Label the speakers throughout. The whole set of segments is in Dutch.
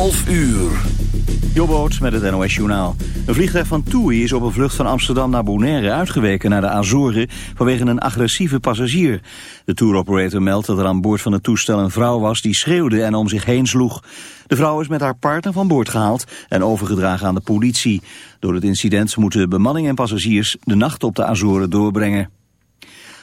Speaker 1: 11 uur.
Speaker 2: Jobboot met het NOS Journaal. Een vliegtuig van TUI is op een vlucht van Amsterdam naar Bonaire uitgeweken naar de Azoren vanwege een agressieve passagier. De touroperator meldt dat er aan boord van het toestel een vrouw was die schreeuwde en om zich heen sloeg. De vrouw is met haar partner van boord gehaald en overgedragen aan de politie. Door het incident moeten bemanning en passagiers de nacht op de Azoren doorbrengen.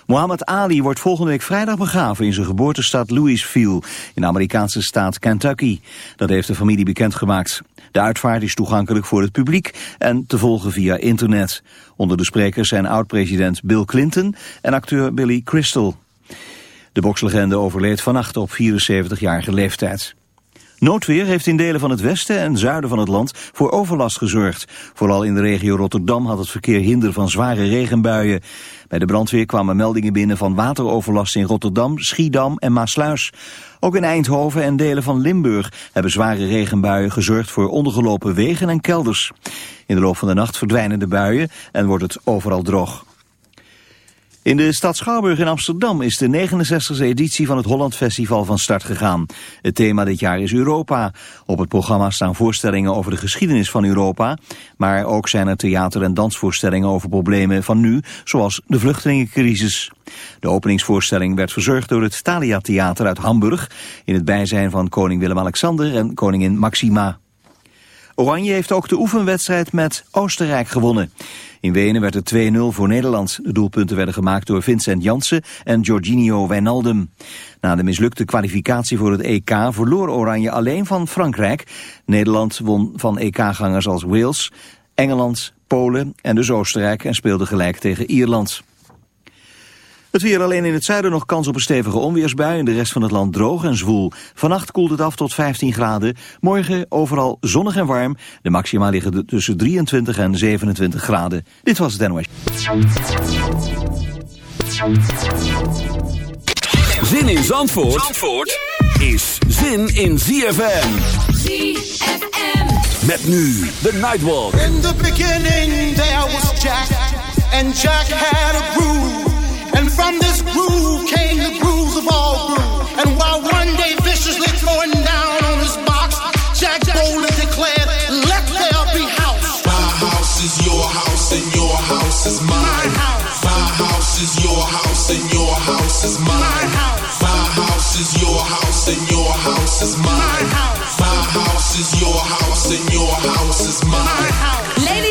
Speaker 2: Muhammad Ali wordt volgende week vrijdag begraven in zijn geboortestad Louisville in de Amerikaanse staat Kentucky. Dat heeft de familie bekendgemaakt. De uitvaart is toegankelijk voor het publiek en te volgen via internet. Onder de sprekers zijn oud-president Bill Clinton en acteur Billy Crystal. De bokslegende overleed vannacht op 74-jarige leeftijd. Noodweer heeft in delen van het westen en zuiden van het land voor overlast gezorgd. Vooral in de regio Rotterdam had het verkeer hinder van zware regenbuien. Bij de brandweer kwamen meldingen binnen van wateroverlast in Rotterdam, Schiedam en Maasluis. Ook in Eindhoven en delen van Limburg hebben zware regenbuien gezorgd voor ondergelopen wegen en kelders. In de loop van de nacht verdwijnen de buien en wordt het overal droog. In de stad Schouwburg in Amsterdam is de 69e editie van het Holland Festival van start gegaan. Het thema dit jaar is Europa. Op het programma staan voorstellingen over de geschiedenis van Europa, maar ook zijn er theater- en dansvoorstellingen over problemen van nu, zoals de vluchtelingencrisis. De openingsvoorstelling werd verzorgd door het Thalia Theater uit Hamburg, in het bijzijn van koning Willem-Alexander en koningin Maxima. Oranje heeft ook de oefenwedstrijd met Oostenrijk gewonnen. In Wenen werd het 2-0 voor Nederland. De doelpunten werden gemaakt door Vincent Jansen en Jorginho Wijnaldum. Na de mislukte kwalificatie voor het EK verloor Oranje alleen van Frankrijk. Nederland won van EK-gangers als Wales, Engeland, Polen en dus Oostenrijk en speelde gelijk tegen Ierland. Het weer alleen in het zuiden nog kans op een stevige onweersbui. In de rest van het land droog en zwoel. Vannacht koelt het af tot 15 graden. Morgen overal zonnig en warm. De maxima liggen tussen 23 en 27 graden. Dit was het NOS.
Speaker 1: Zin in Zandvoort, Zandvoort is zin in ZFM.
Speaker 3: ZFM.
Speaker 1: Met nu de Nightwalk.
Speaker 4: In the beginning there was Jack. And Jack had a groove. And from this groove came the grooves of all grooves. And while one day viciously throwing down on his box, Jack boldly declared, Let there be house.
Speaker 5: My house is your house and your house is mine.
Speaker 4: My house.
Speaker 5: My house is your house and your house is mine.
Speaker 4: My house.
Speaker 5: My house is your house and your house is mine.
Speaker 4: My house.
Speaker 5: My house is your house and your house is
Speaker 4: My house.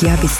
Speaker 4: Chiavis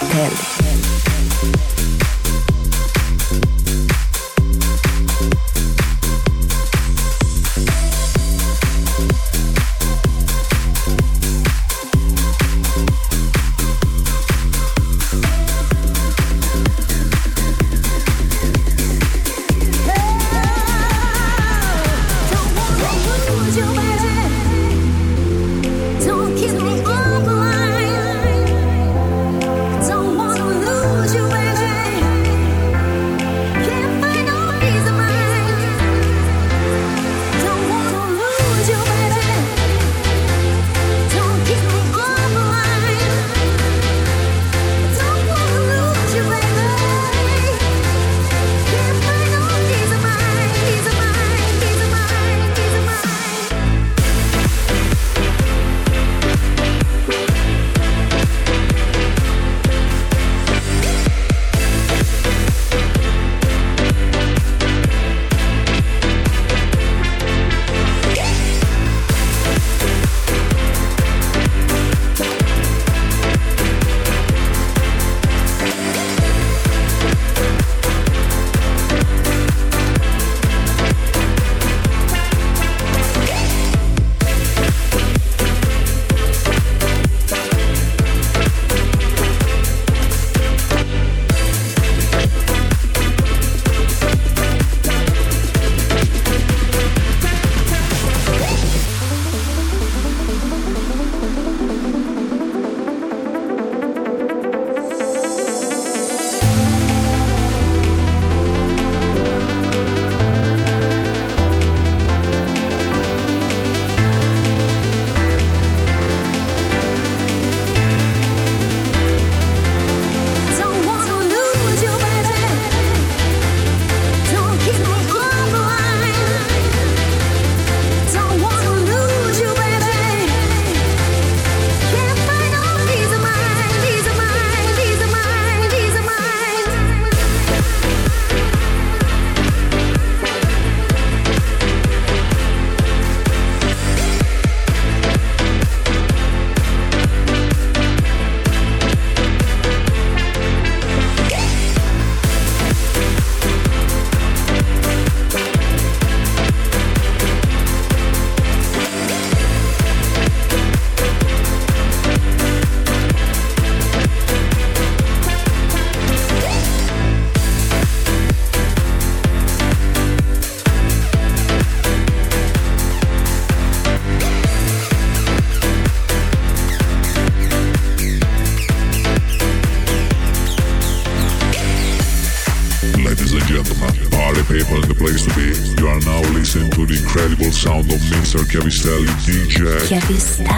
Speaker 6: Jack. Chiavistelli.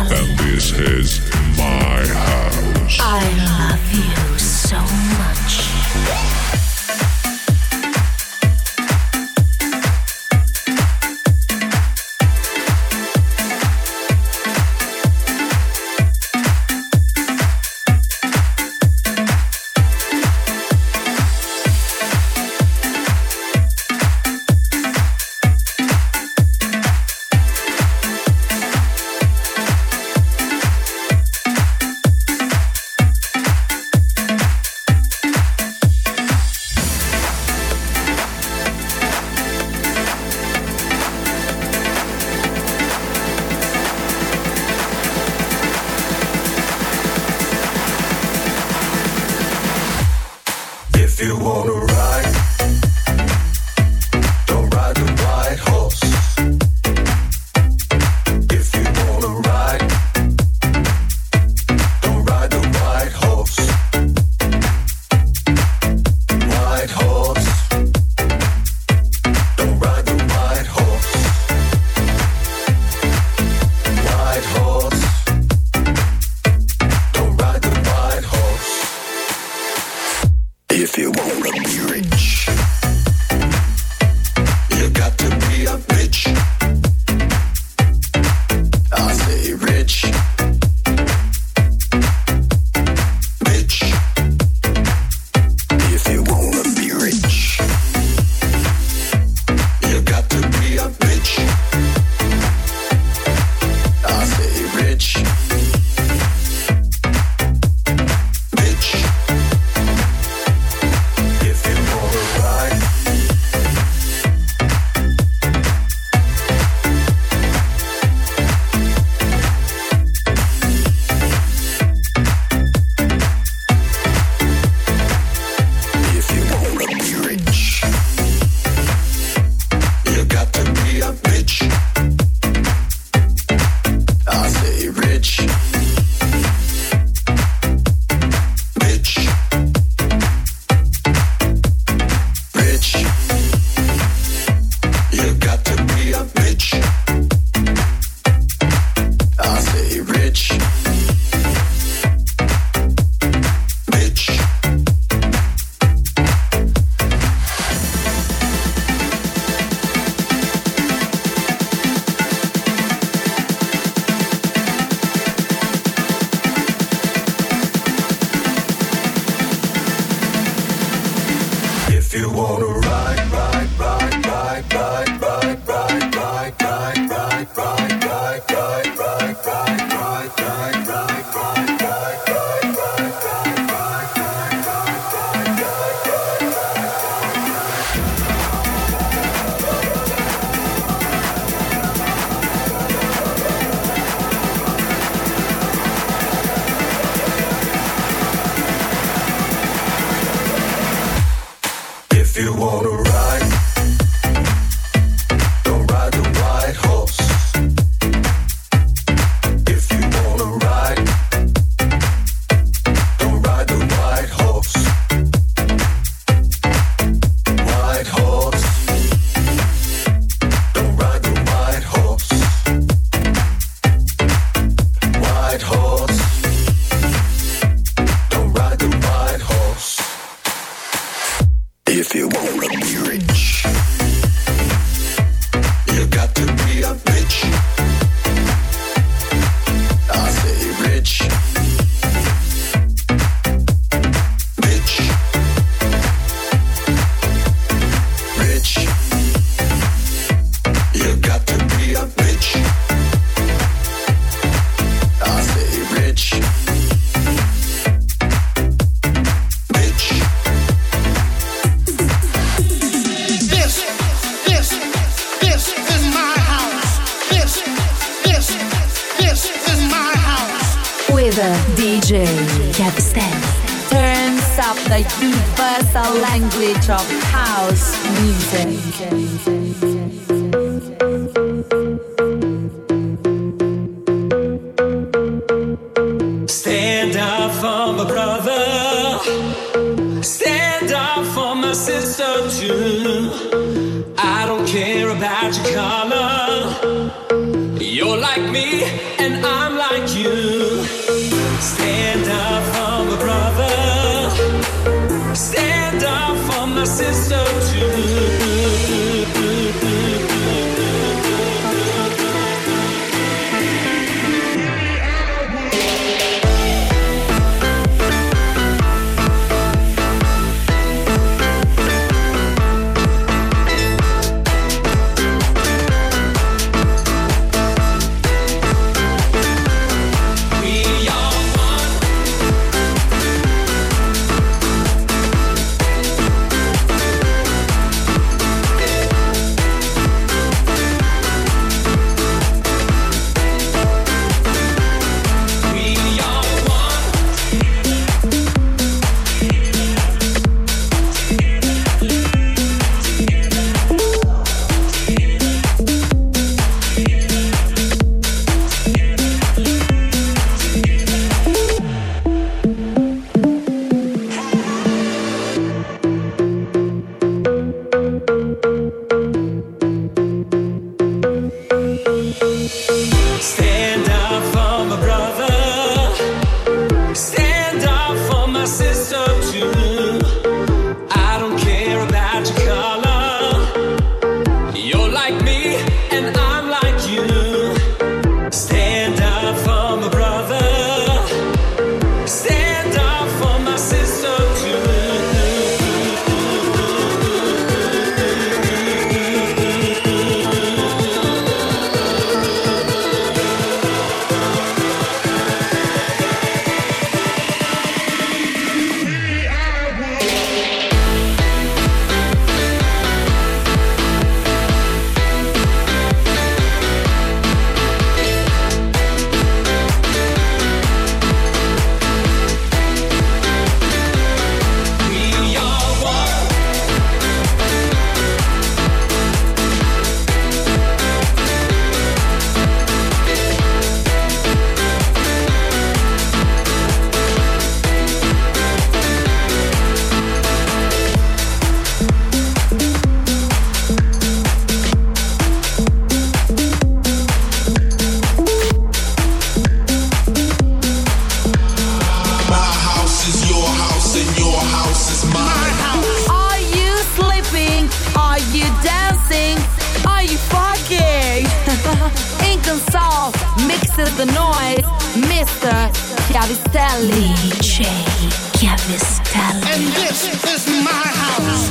Speaker 7: house
Speaker 8: and your
Speaker 5: house is. My house.
Speaker 3: Are you sleeping? Are you dancing? Are you fucking? Ink and salt, mix the noise, Mr. Chiavistelli.
Speaker 6: DJ Chiavistelli.
Speaker 4: And this is my house.